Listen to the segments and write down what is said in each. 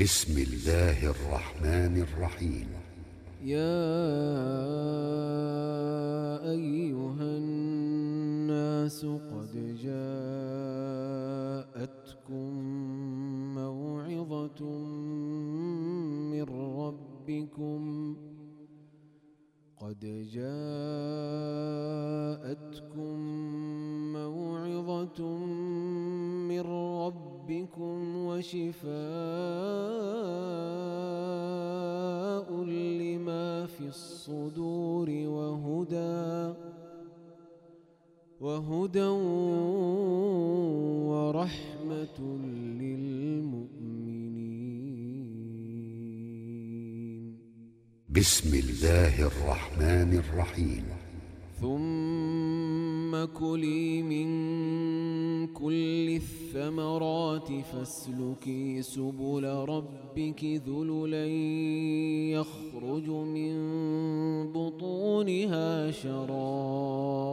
بسم الله الرحمن الرحيم. يا أيها الناس قد جاءتكم موعظة من ربكم. قد جاءتكم موعظة من ربكم وشفاء لما في الصدور وهدى وهدى ورحمة للمؤمنين. بسم الله الرحمن الرحيم. ثم كلي من كل الثمرات فاسلكي سبل ربك ذللا يخرج من بطونها شراب.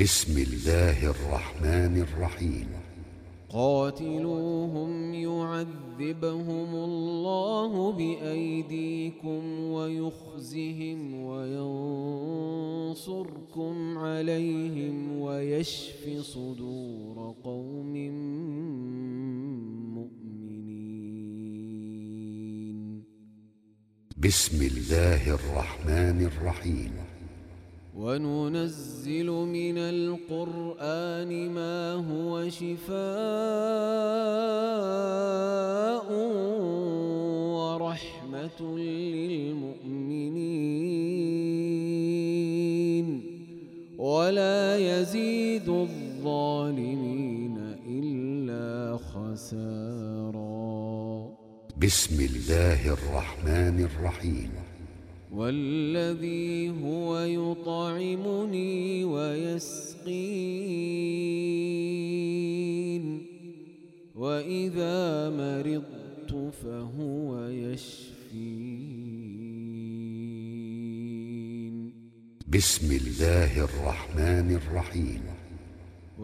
بسم الله الرحمن الرحيم. قاتلوهم يعذبهم الله بأيديكم ويخزهم وينصركم عليهم ويشف صدور قوم مؤمنين. بسم الله الرحمن الرحيم. وننزل من القرآن ما هو شفاء ورحمة للمؤمنين. ولا يزيد الظالمين إلا خسارا. بسم الله الرحمن الرحيم. والذي هو يطعمني ويسقين وإذا مرضت فهو يشفين. بسم الله الرحمن الرحيم.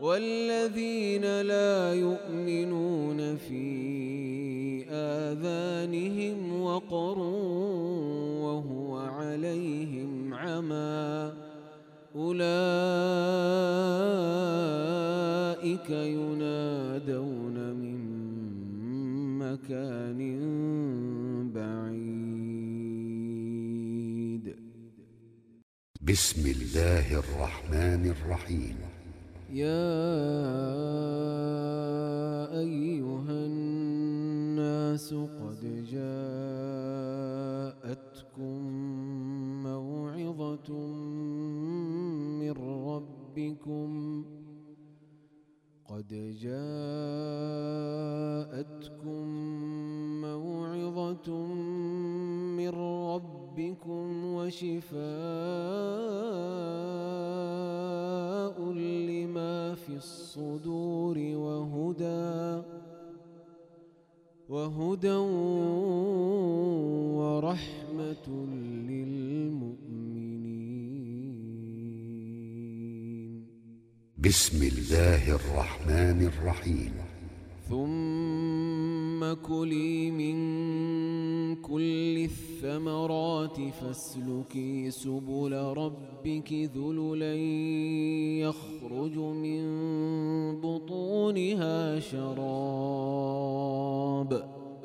والذين لا يؤمنون في آذانهم وقر وهو عليهم عمى أولئك ينادون من مكان بعيد. بسم الله الرحمن الرحيم. يا أيها الناس قد جاءتكم موعظة من ربكم. قد جاءتكم موعظة من ربكم وشفاء في الصدور وهدى وهدى ورحمة للمؤمنين. بسم الله الرحمن الرحيم. ثم كلي من كل الثمرات فاسلكي سبل ربك ذللا يخرج من بطونها شراب.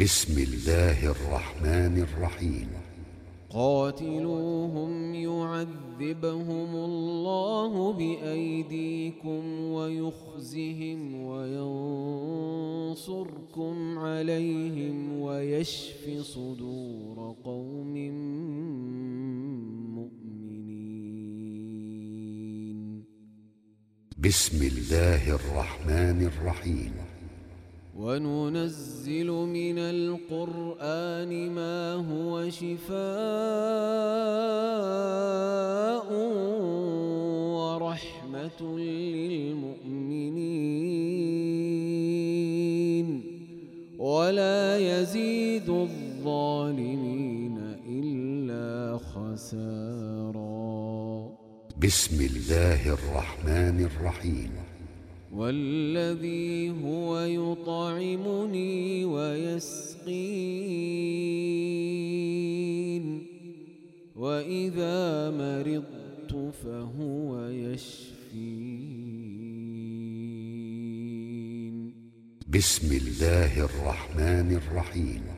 بسم الله الرحمن الرحيم. قاتلوهم يعذبهم الله بأيديكم ويخزهم وينصركم عليهم ويشف صدور قوم مؤمنين. بسم الله الرحمن الرحيم. وننزل من القرآن ما هو شفاء ورحمة للمؤمنين. ولا يزيد الظالمين إلا خسارا. بسم الله الرحمن الرحيم. والذي هو يطعمني ويسقين وإذا مرضت فهو يشفين. بسم الله الرحمن الرحيم.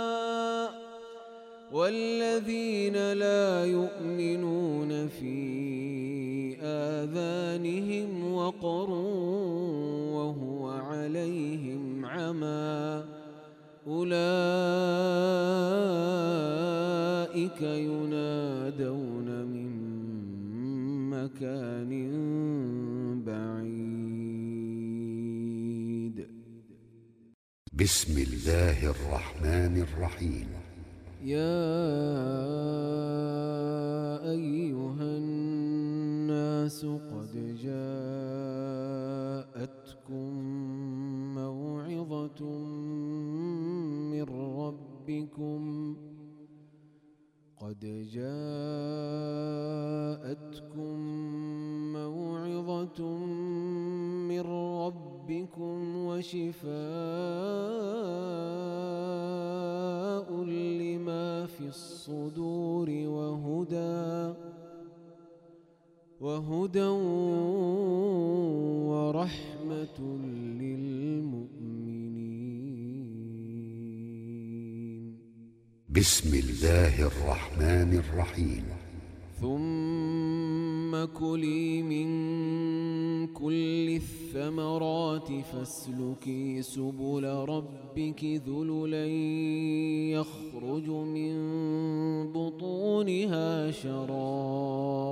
والذين لا يؤمنون في آذانهم وقر وهو عليهم عمى أولئك ينادون من مكان بعيد. بسم الله الرحمن الرحيم. يا أيها الناس قد جاءتكم موعظة من ربكم. قد جاءتكم موعظة من ربكم وشفاء في الصدور وهدى وهدى ورحمة للمؤمنين. بسم الله الرحمن الرحيم. ثم كلي من كل الثمرات فاسلكي سبل ربك ذللا يخرج من بطونها شراب.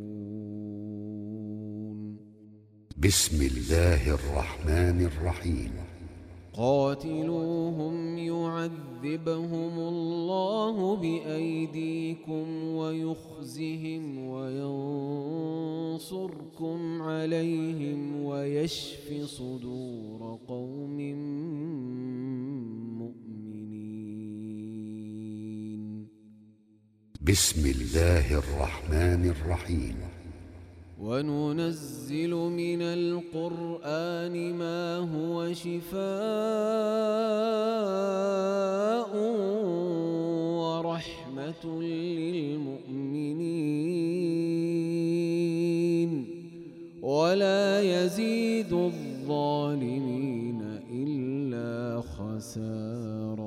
بسم الله الرحمن الرحيم. قاتلوهم يعذبهم الله بأيديكم ويخزهم وينصركم عليهم ويشف صدور قوم مؤمنين. بسم الله الرحمن الرحيم. وننزل من القرآن ما هو شفاء ورحمة للمؤمنين. ولا يزيد الظالمين إلا خسارا.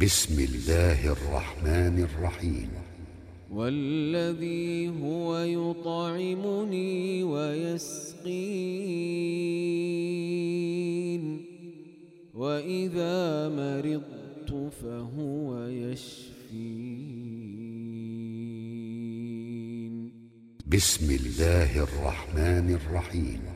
بسم الله الرحمن الرحيم. والذي هو يطعمني ويسقين وإذا مرضت فهو يشفين. بسم الله الرحمن الرحيم.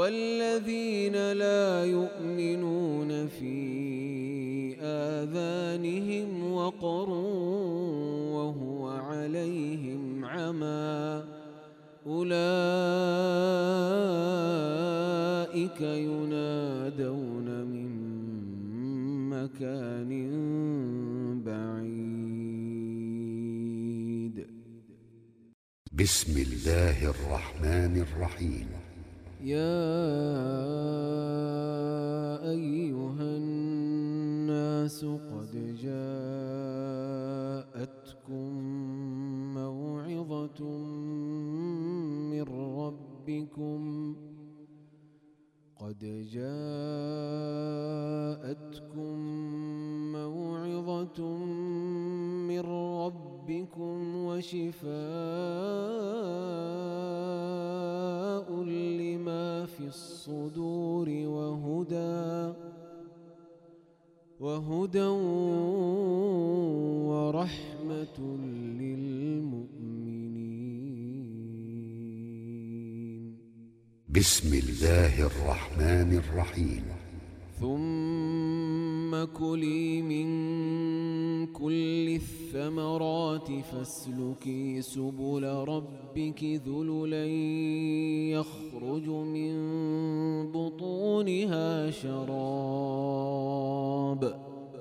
والذين لا يؤمنون في آذانهم وقر وهو عليهم عمى أولئك ينادون من مكان بعيد. بسم الله الرحمن الرحيم. يا أيها الناس قد جاءتكم موعظة من ربكم. قد جاءتكم موعظة من ربكم وشفاء في الصدور وهدى وهدى ورحمة للمؤمنين. بسم الله الرحمن الرحيم. ثم كلي من كل الثمرات فاسلكي سبل ربك ذللا يخرج من بطونها شراب.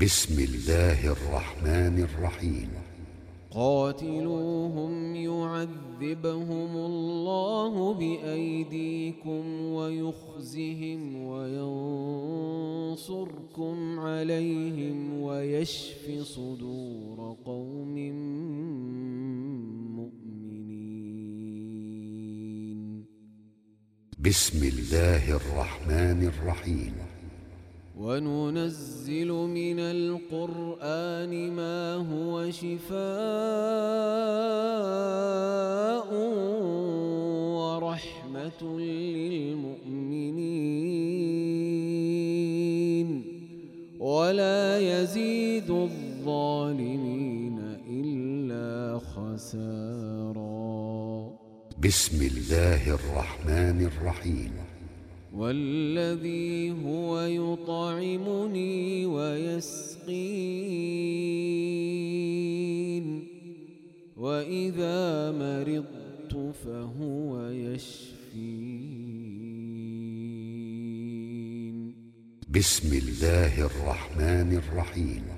بسم الله الرحمن الرحيم. قاتلوهم يعذبهم الله بأيديكم ويخزهم وينصركم عليهم ويشف صدور قوم مؤمنين. بسم الله الرحمن الرحيم. وننزل من القرآن ما هو شفاء ورحمة للمؤمنين. ولا يزيد الظالمين إلا خسارا. بسم الله الرحمن الرحيم. والذي هو يطعمني ويسقين وإذا مرضت فهو يشفين. بسم الله الرحمن الرحيم.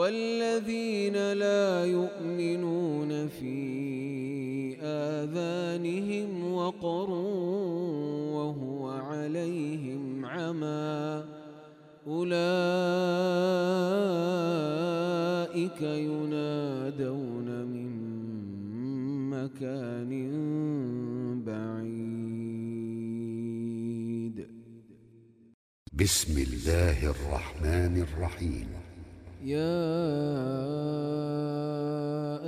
والذين لا يؤمنون في آذانهم وقر وهو عليهم عمى أولئك ينادون من مكان بعيد. بسم الله الرحمن الرحيم. يا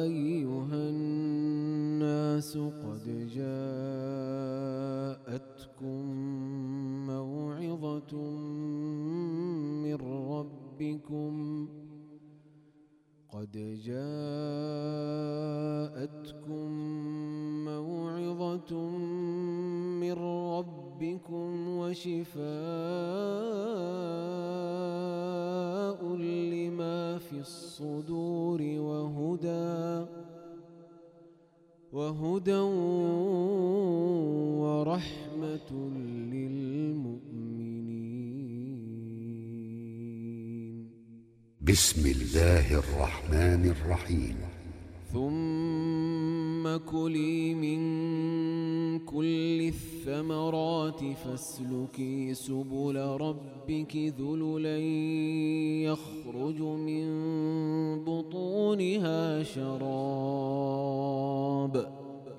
أيها الناس قد جاءتكم موعظة من ربكم. قد جاءتكم موعظة من ربكم وشفاء الصدور وهدى وهدى ورحمة للمؤمنين. بسم الله الرحمن الرحيم. ثم كلي من كل الثمرات فاسلكي سبل ربك ذللا يخرج من بطونها شراب.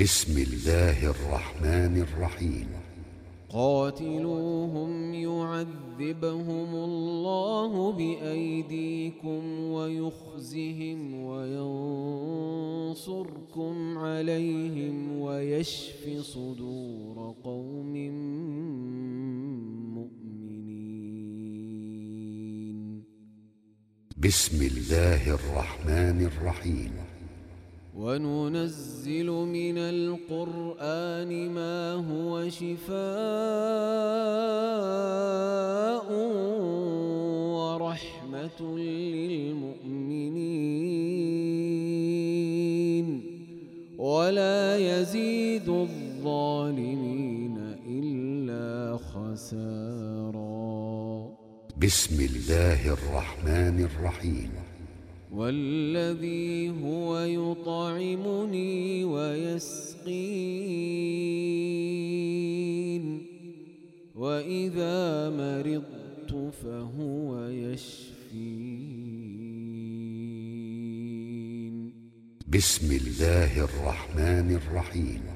بسم الله الرحمن الرحيم. قاتلوهم يعذبهم الله بأيديكم ويخزهم وينصركم عليهم ويشف صدور قوم مؤمنين. بسم الله الرحمن الرحيم. وننزل من القرآن ما هو شفاء ورحمة للمؤمنين. ولا يزيد الظالمين إلا خسارا. بسم الله الرحمن الرحيم. والذي هو يطعمني ويسقين وإذا مرضت فهو يشفين. بسم الله الرحمن الرحيم.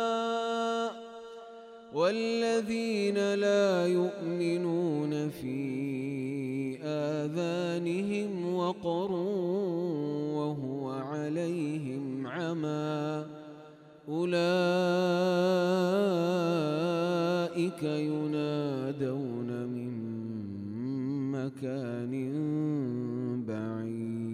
والذين لا يؤمنون في آذانهم وقر وهو عليهم عمى أولئك ينادون من مكان بعيد.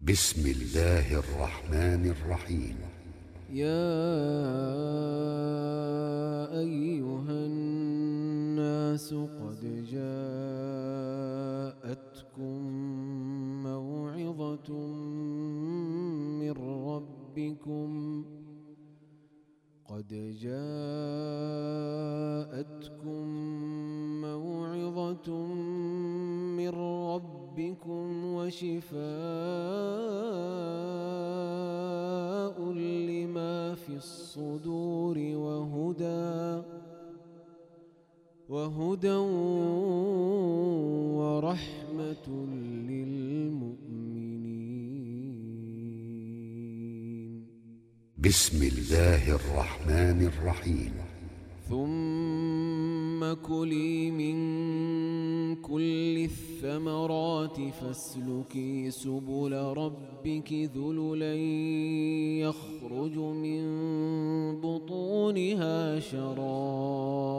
بسم الله الرحمن الرحيم. يا أيها الناس قد جاءتكم موعظة من ربكم. قد جاءتكم موعظة من ربكم وشفاء الصدور وهدى وهدى ورحمة للمؤمنين. بسم الله الرحمن الرحيم. ثم كلي من كل الثمرات فاسلكي سبل ربك ذللا يخرج من بطونها شراب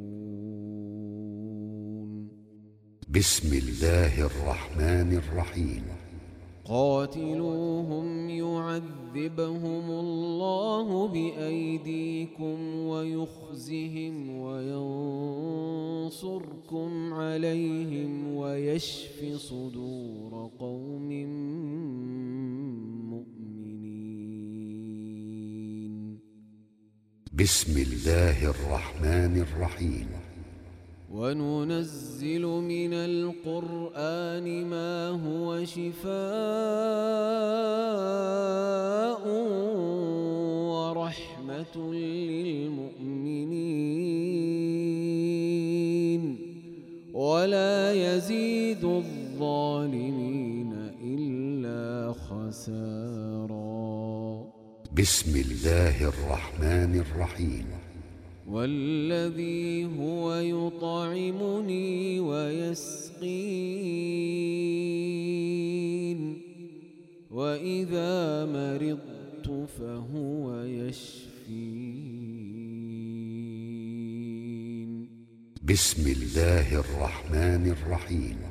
بسم الله الرحمن الرحيم. قاتلوهم يعذبهم الله بأيديكم ويخزهم وينصركم عليهم ويشف صدور قوم مؤمنين. بسم الله الرحمن الرحيم. وننزل من القرآن ما هو شفاء ورحمة للمؤمنين. ولا يزيد الظالمين إلا خسارا. بسم الله الرحمن الرحيم. والذي هو يطعمني ويسقين وإذا مرضت فهو يشفين. بسم الله الرحمن الرحيم.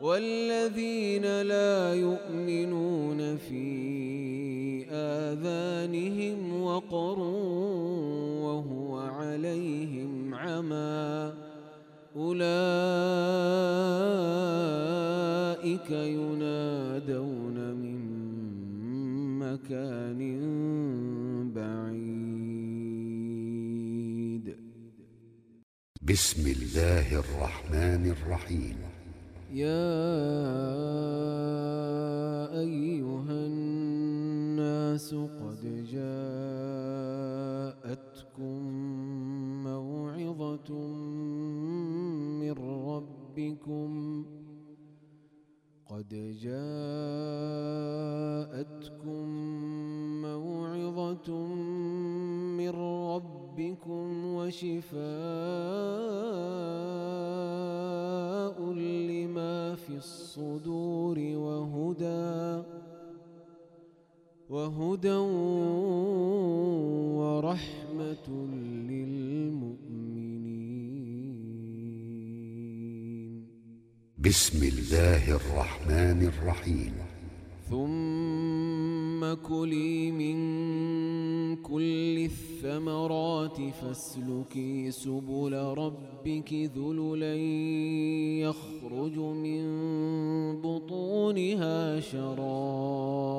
والذين لا يؤمنون في آذانهم وقر وهو عليهم عمى أولئك ينادون من مكان بعيد. بسم الله الرحمن الرحيم. يا أيها الناس قد جاءتكم موعظة من ربكم. قد جاءتكم موعظة من ربكم وشفاء الصدور وهدى وهدى ورحمة للمؤمنين. بسم الله الرحمن الرحيم. ثم كلي من كل الثمرات فاسلكي سبل ربك ذللا يخرج من بطونها شراب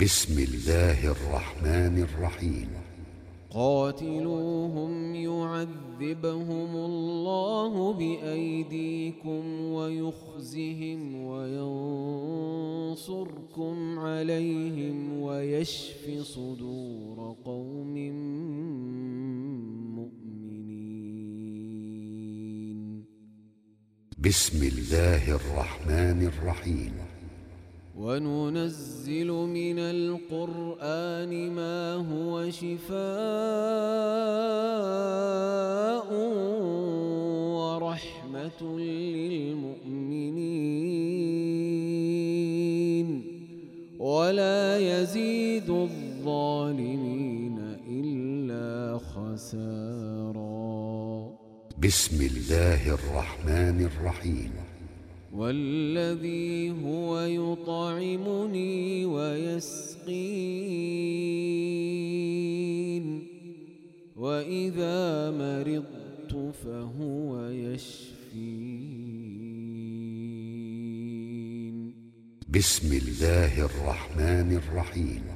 بسم الله الرحمن الرحيم. قاتلوهم يعذبهم الله بأيديكم ويخزهم وينصركم عليهم ويشف صدور قوم مؤمنين. بسم الله الرحمن الرحيم. وننزل من القرآن ما هو شفاء ورحمة للمؤمنين. ولا يزيد الظالمين إلا خسارا. بسم الله الرحمن الرحيم. والذي هو يطعمني ويسقين وإذا مرضت فهو يشفين. بسم الله الرحمن الرحيم.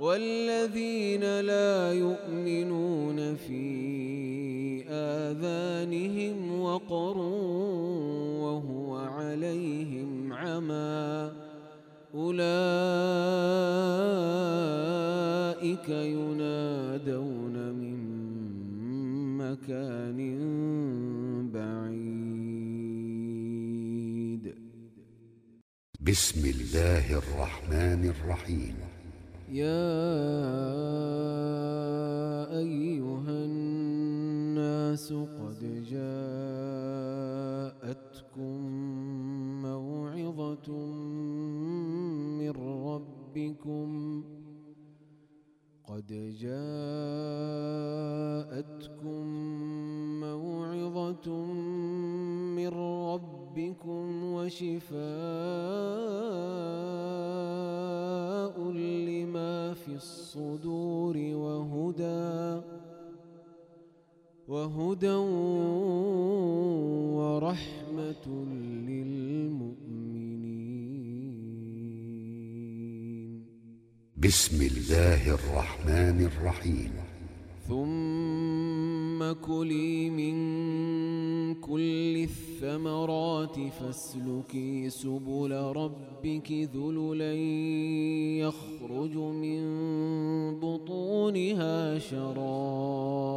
والذين لا يؤمنون في آذانهم وقر وهو عليهم عمى أولئك ينادون من مكان بعيد. بسم الله الرحمن الرحيم. يا أيها الناس قد جاءتكم موعظة من ربكم. قد جاءتكم موعظة من ربكم وشفاء الصدور وهدى وهدى ورحمة للمؤمنين. بسم الله الرحمن الرحيم. ثم كلي من كل الثمرات فاسلكي سبل ربك ذللا يخرج من بطونها شراب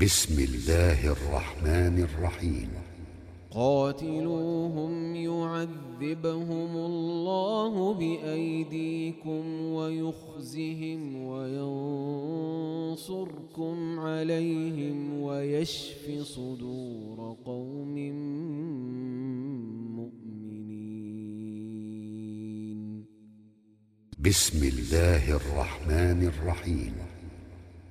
بسم الله الرحمن الرحيم. قاتلوهم يعذبهم الله بأيديكم ويخزهم وينصركم عليهم ويشف صدور قوم مؤمنين. بسم الله الرحمن الرحيم.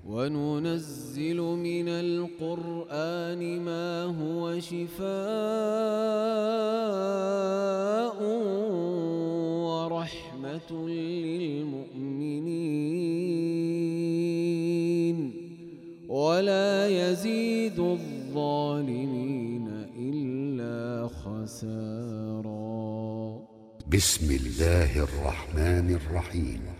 وننزل من القرآن ما هو شفاء ورحمة للمؤمنين. ولا يزيد الظالمين إلا خسارا. بسم الله الرحمن الرحيم.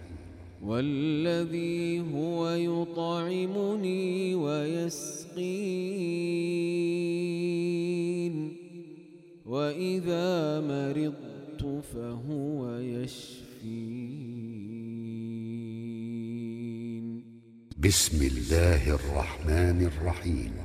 والذي هو يطعمني ويسقين وإذا مرضت فهو يشفين. بسم الله الرحمن الرحيم.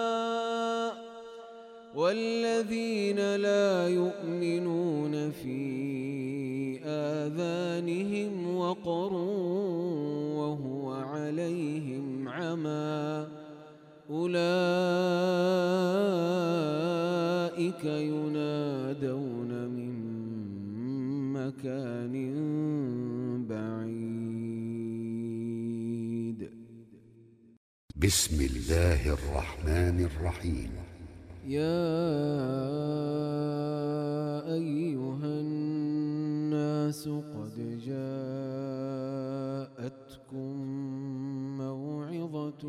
والذين لا يؤمنون في آذانهم وقر وهو عليهم عمى أولئك ينادون من مكان بعيد. بسم الله الرحمن الرحيم. يا أيها الناس قد جاءتكم موعظة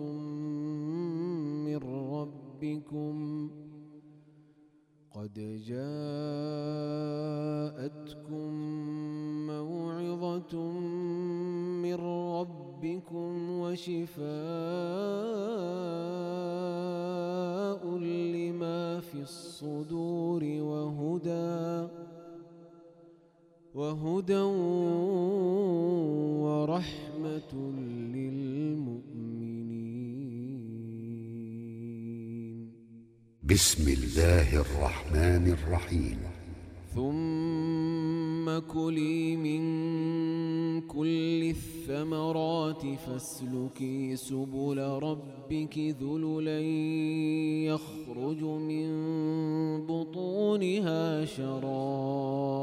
من ربكم. قد جاءتكم موعظة من ربكم وشفاء في الصدور وهدى وهدى ورحمة للمؤمنين. بسم الله الرحمن الرحيم. ثم كلي من كل الثمرات فاسلكي سبل ربك ذللا يخرج من بطونها شراب.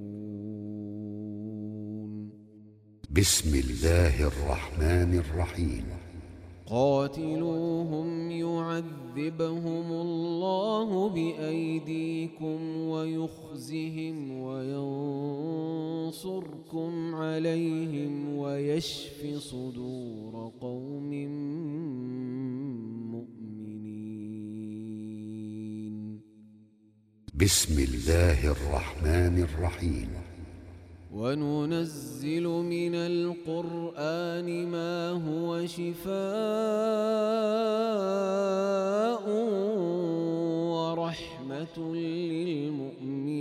بسم الله الرحمن الرحيم. قاتلوهم يعذبهم الله بأيديكم ويخزهم وينصركم عليهم ويشف صدور قوم مؤمنين. بسم الله الرحمن الرحيم. وننزل من القرآن ما هو شفاء ورحمة للمؤمنين.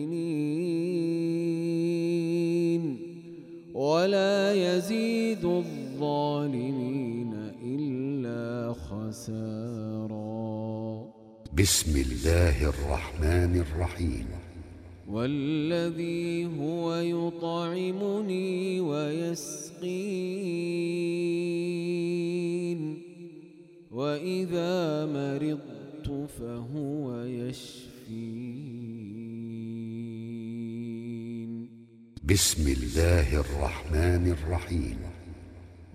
ولا يزيد الظالمين إلا خسارا. بسم الله الرحمن الرحيم. والذي هو يطعمني ويسقين وإذا مرضت فهو يشفين. بسم الله الرحمن الرحيم.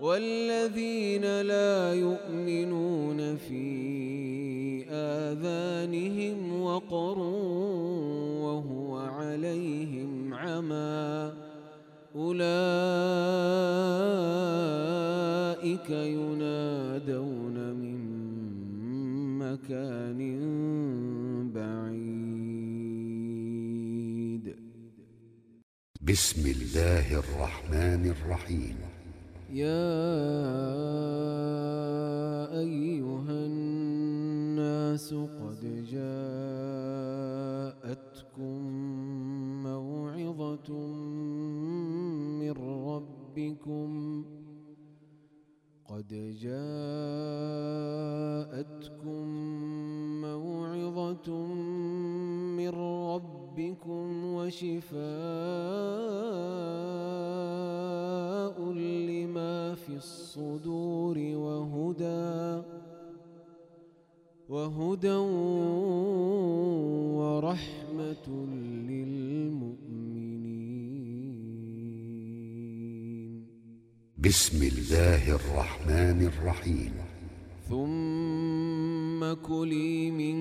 والذين لا يؤمنون في آذانهم وقر وهو عليهم عمى أولئك ينادون من مكان بعيد. بسم الله الرحمن الرحيم. يا أيها الناس قد جاءتكم موعظة من ربكم. قد جاءتكم موعظة من ربكم وشفاء في الصدور وهدى وهدى ورحمة للمؤمنين. بسم الله الرحمن الرحيم. ثم ثم كلي من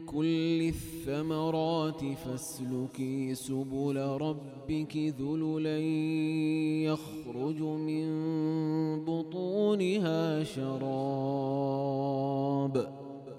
كل الثمرات فاسلكي سبل ربك ذللا يخرج من بطونها شراب.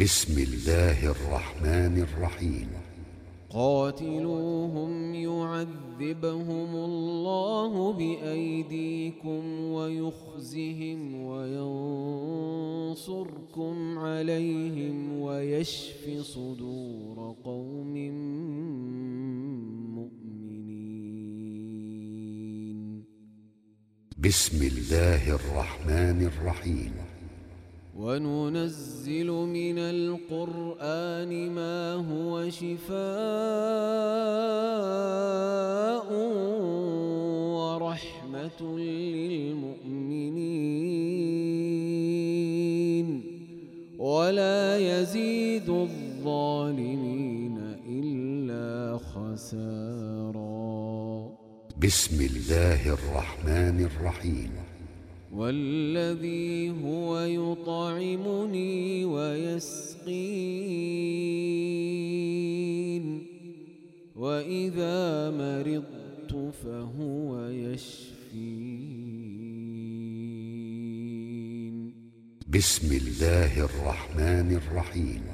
بسم الله الرحمن الرحيم. قاتلوهم يعذبهم الله بأيديكم ويخزهم وينصركم عليهم ويشف صدور قوم مؤمنين. بسم الله الرحمن الرحيم. وننزل من القرآن ما هو شفاء ورحمة للمؤمنين. ولا يزيد الظالمين إلا خسارا. بسم الله الرحمن الرحيم. والذي هو يطعمني ويسقين وإذا مرضت فهو يشفين. بسم الله الرحمن الرحيم.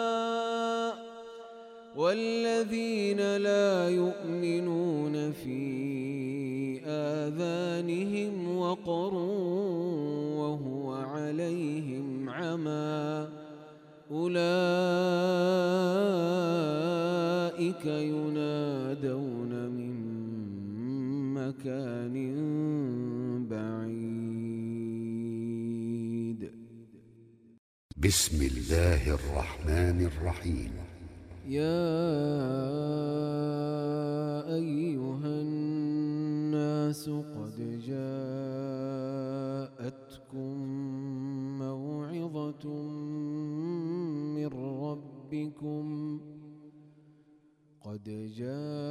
والذين لا يؤمنون في آذانهم وقر وهو عليهم عمى أولئك ينادون من مكان بعيد. بسم الله الرحمن الرحيم. يا أيها الناس قد جاءتكم موعظة من ربكم. قد جاءتكم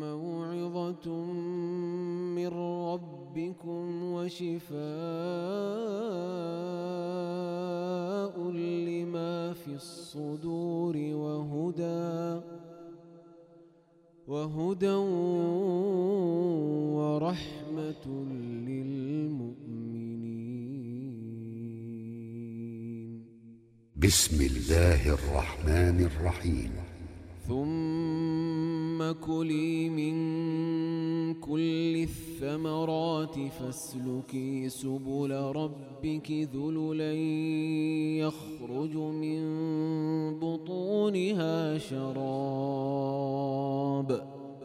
موعظة من ربكم وشفاء في الصدور وهدى وهدى ورحمة للمؤمنين. بسم الله الرحمن الرحيم. ثم كلي من كل الثمرات فاسلكي سبل ربك ذللا يخرج من بطونها شراب.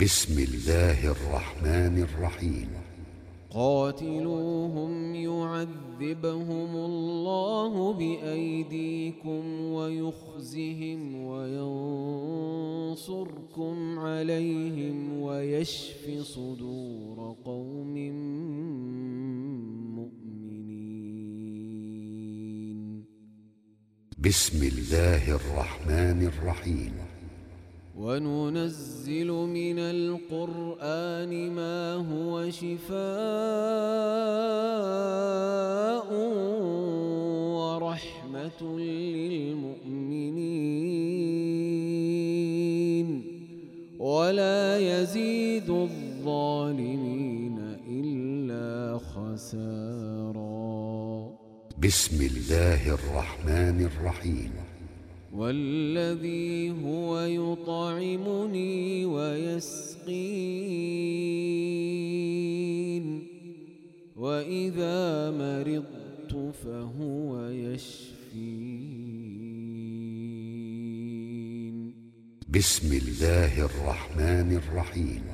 بسم الله الرحمن الرحيم. قاتلوهم يعذبهم الله بأيديكم ويخزهم وينصركم عليهم ويشف صدور قوم مؤمنين. بسم الله الرحمن الرحيم. وننزل من القرآن ما هو شفاء ورحمة للمؤمنين. ولا يزيد الظالمين إلا خسارا. بسم الله الرحمن الرحيم. والذي هو يطعمني ويسقين وإذا مرضت فهو يشفين. بسم الله الرحمن الرحيم.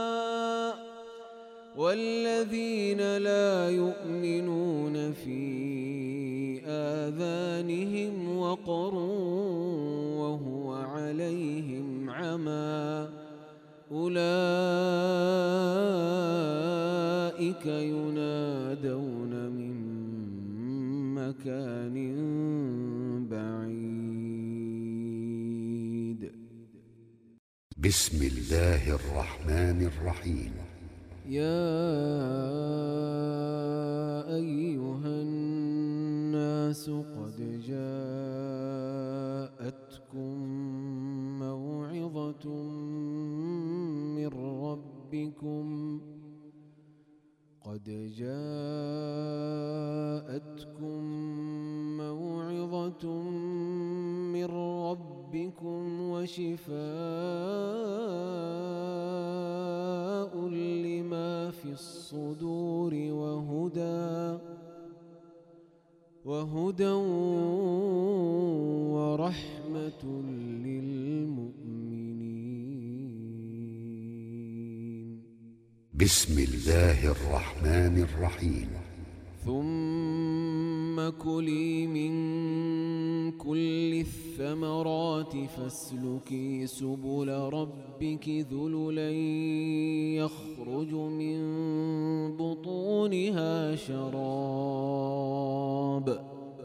والذين لا يؤمنون في آذانهم وقر وهو عليهم عمى أولئك ينادون من مكان بعيد. بسم الله الرحمن الرحيم. يا أيها الناس قد جاءتكم موعظة من ربكم. قد جاءتكم موعظة من ربكم وشفاء في الصدور وهدى وهدى ورحمة للمؤمنين. بسم الله الرحمن الرحيم. ثم كلي من كل الثمرات فاسلكي سبل ربك ذللا يخرج من بطونها شراب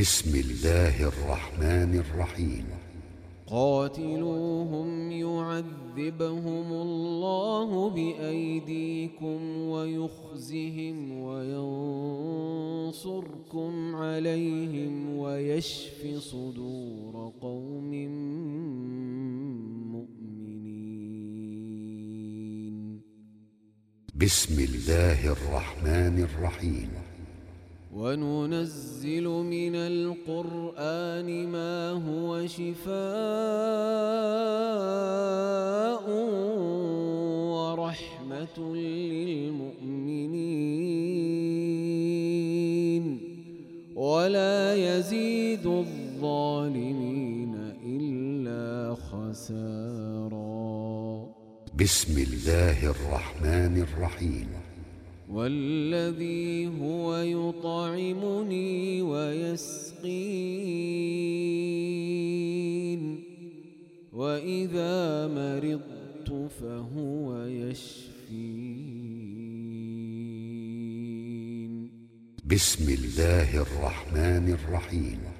بسم الله الرحمن الرحيم. قاتلوهم يعذبهم الله بأيديكم ويخزهم وينصركم عليهم ويشف صدور قوم مؤمنين. بسم الله الرحمن الرحيم. وننزل من القرآن ما هو شفاء ورحمة للمؤمنين. ولا يزيد الظالمين إلا خسارا. بسم الله الرحمن الرحيم. والذي هو يطعمني ويسقين وإذا مرضت فهو يشفين. بسم الله الرحمن الرحيم.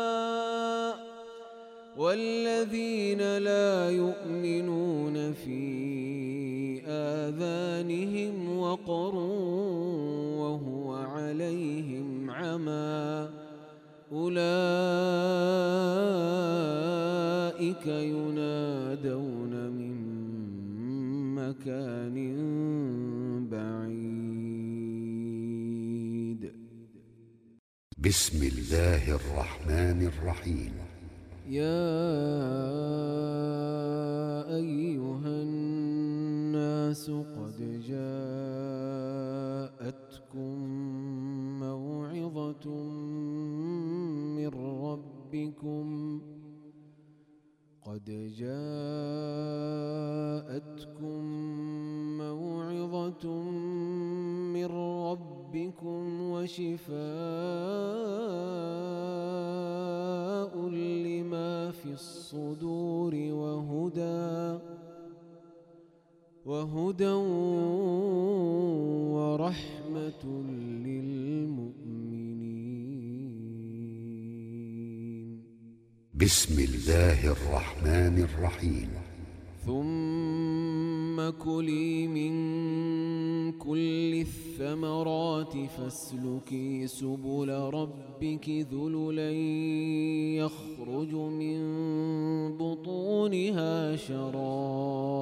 والذين لا يؤمنون في آذانهم وقر وهو عليهم عمى أولئك ينادون من مكان بعيد. بسم الله الرحمن الرحيم. يا أيها الناس قد جاءتكم موعظة من ربكم. قد جاءتكم موعظة من ربكم وشفاء في الصدور وهدى وهدى ورحمة للمؤمنين. بسم الله الرحمن الرحيم. ثم كلي من كل الثمرات فاسلكي سبل ربك ذللا يخرج من بطونها شراب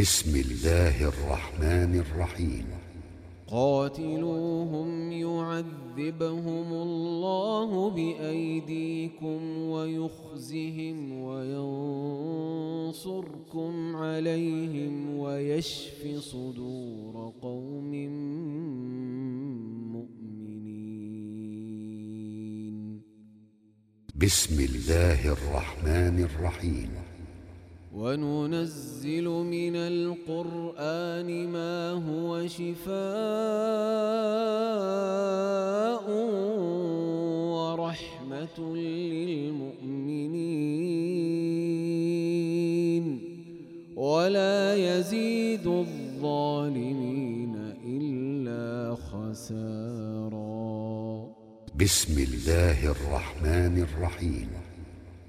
بسم الله الرحمن الرحيم. قاتلوهم يعذبهم الله بأيديكم ويخزهم وينصركم عليهم ويشف صدور قوم مؤمنين. بسم الله الرحمن الرحيم. وننزل من القرآن ما هو شفاء ورحمة للمؤمنين. ولا يزيد الظالمين إلا خسارا. بسم الله الرحمن الرحيم.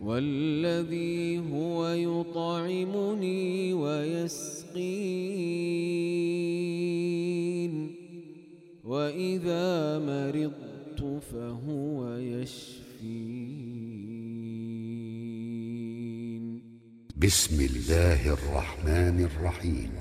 والذي هو يطعمني ويسقين وإذا مرضت فهو يشفين. بسم الله الرحمن الرحيم.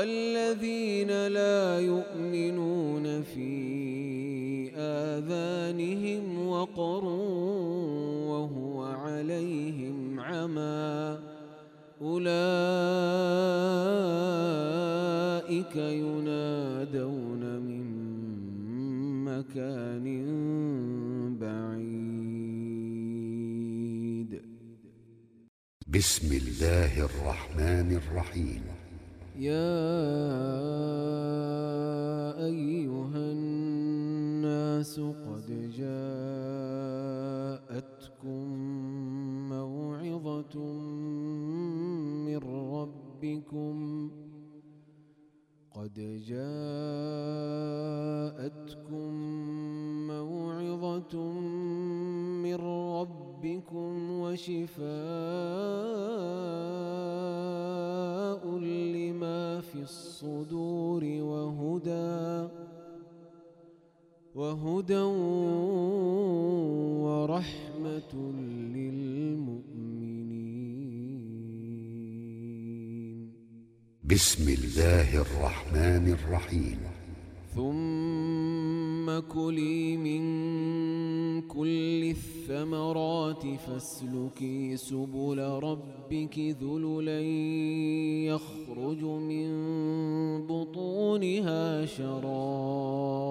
والذين لا يؤمنون في آذانهم وقر وهو عليهم عمى أولئك ينادون من مكان بعيد. بسم الله الرحمن الرحيم. يا أيها الناس قد جاءتكم موعظة من ربكم. قد جاءتكم موعظة من ربكم وشفاء الصدور وهدى وهدى ورحمة للمؤمنين. بسم الله الرحمن الرحيم. ثم كلي من كل الثمرات فاسلكي سبل ربك ذللا يخرج من بطونها شراب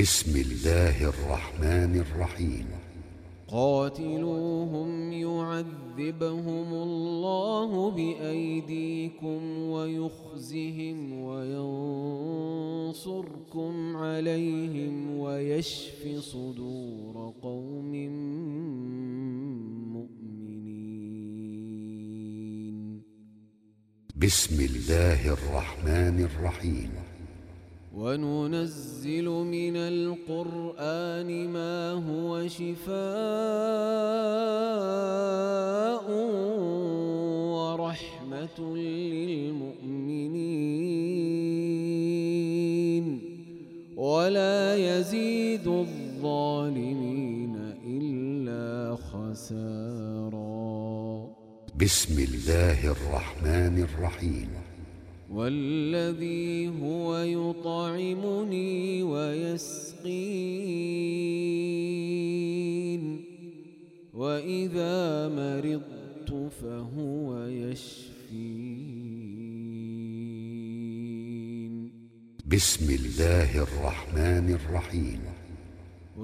بسم الله الرحمن الرحيم. قاتلوهم يعذبهم الله بأيديكم ويخزهم وينصركم عليهم ويشف صدور قوم مؤمنين. بسم الله الرحمن الرحيم. وننزل من القرآن ما هو شفاء ورحمة للمؤمنين. ولا يزيد الظالمين إلا خسارا. بسم الله الرحمن الرحيم. والذي هو يطعمني ويسقين وإذا مرضت فهو يشفين. بسم الله الرحمن الرحيم.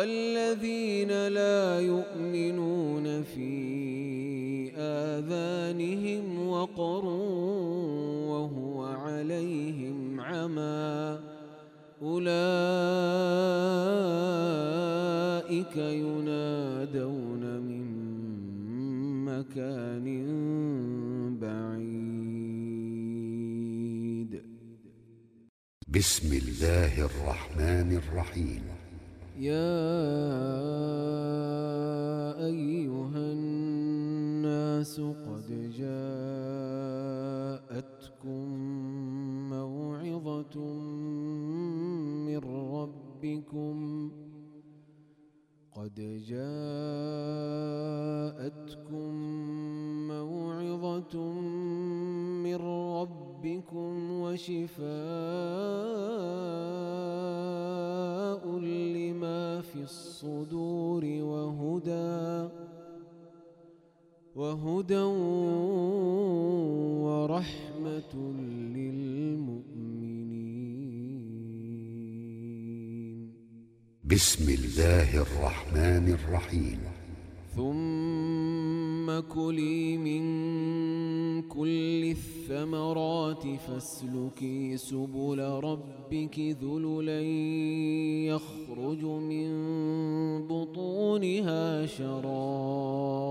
والذين لا يؤمنون في آذانهم وقر وهو عليهم عمى أولئك ينادون من مكان بعيد. بسم الله الرحمن الرحيم. يا أيها الناس قد جاءتكم موعظة من ربكم. قد جاءتكم موعظة من ربكم وشفاء في الصدور وهدى وهدى ورحمة للمؤمنين. بسم الله الرحمن الرحيم. ثم كلي من كل الثمرات فاسلكي سبل ربك ذللا يخرج من بطونها شراب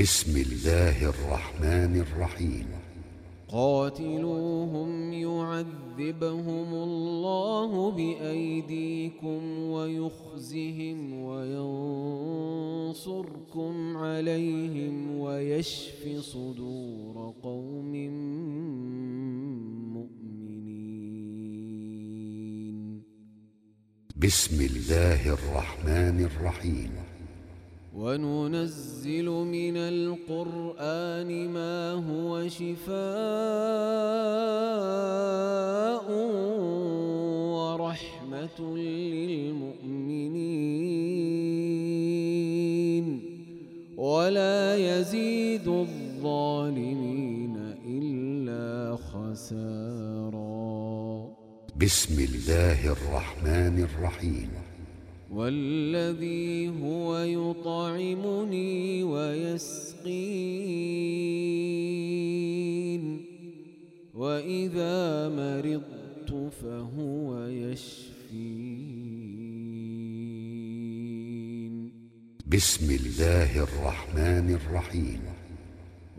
بسم الله الرحمن الرحيم. قاتلوهم يعذبهم الله بأيديكم ويخزهم وينصركم عليهم ويشف صدور قوم مؤمنين. بسم الله الرحمن الرحيم. وننزل من القرآن ما هو شفاء ورحمة للمؤمنين. ولا يزيد الظالمين إلا خسارا. بسم الله الرحمن الرحيم. والذي هو يطعمني ويسقين وإذا مرضت فهو يشفين. بسم الله الرحمن الرحيم.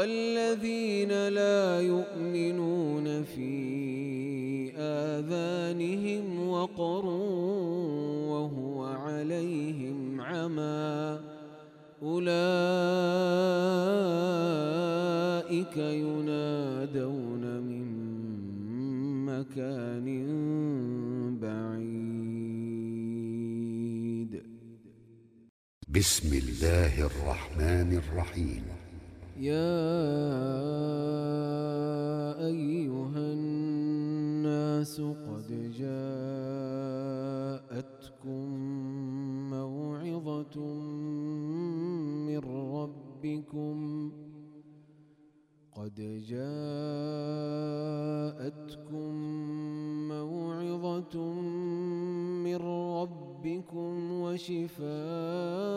والذين لا يؤمنون في آذانهم وقر وهو عليهم عمى أولئك ينادون من مكان بعيد. بسم الله الرحمن الرحيم. يا أيها الناس قد جاءتكم موعظة من ربكم. قد جاءتكم موعظة من ربكم وشفاء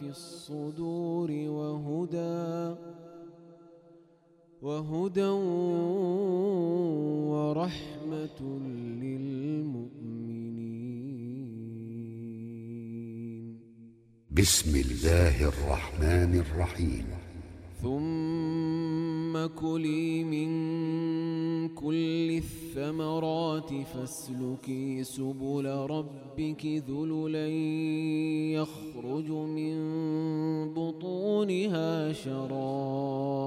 في الصدور وهدى وهدى ورحمة للمؤمنين. بسم الله الرحمن الرحيم. كلي من كل الثمرات فاسلكي سبل ربك ذللا يخرج من بطونها شراب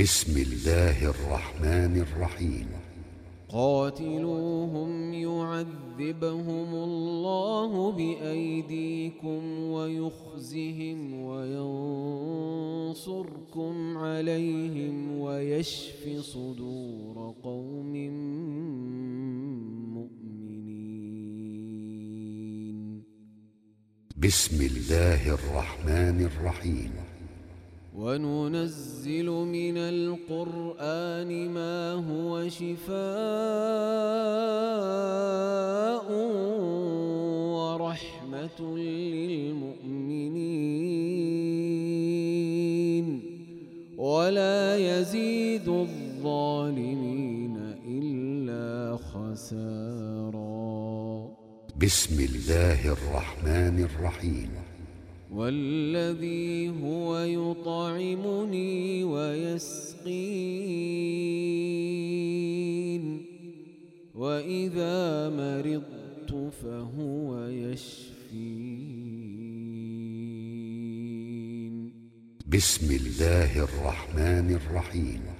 بسم الله الرحمن الرحيم. قاتلوهم يعذبهم الله بأيديكم ويخزهم وينصركم عليهم ويشف صدور قوم مؤمنين. بسم الله الرحمن الرحيم. وننزل من القرآن ما هو شفاء ورحمة للمؤمنين. ولا يزيد الظالمين إلا خسارا. بسم الله الرحمن الرحيم. والذي هو يطعمني ويسقين وإذا مرضت فهو يشفين. بسم الله الرحمن الرحيم.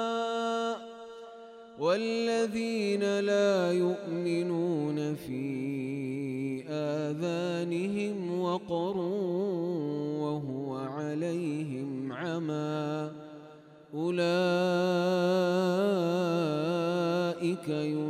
والذين لا يؤمنون في آذانهم وقر وهو عليهم عمى أولئك ينادون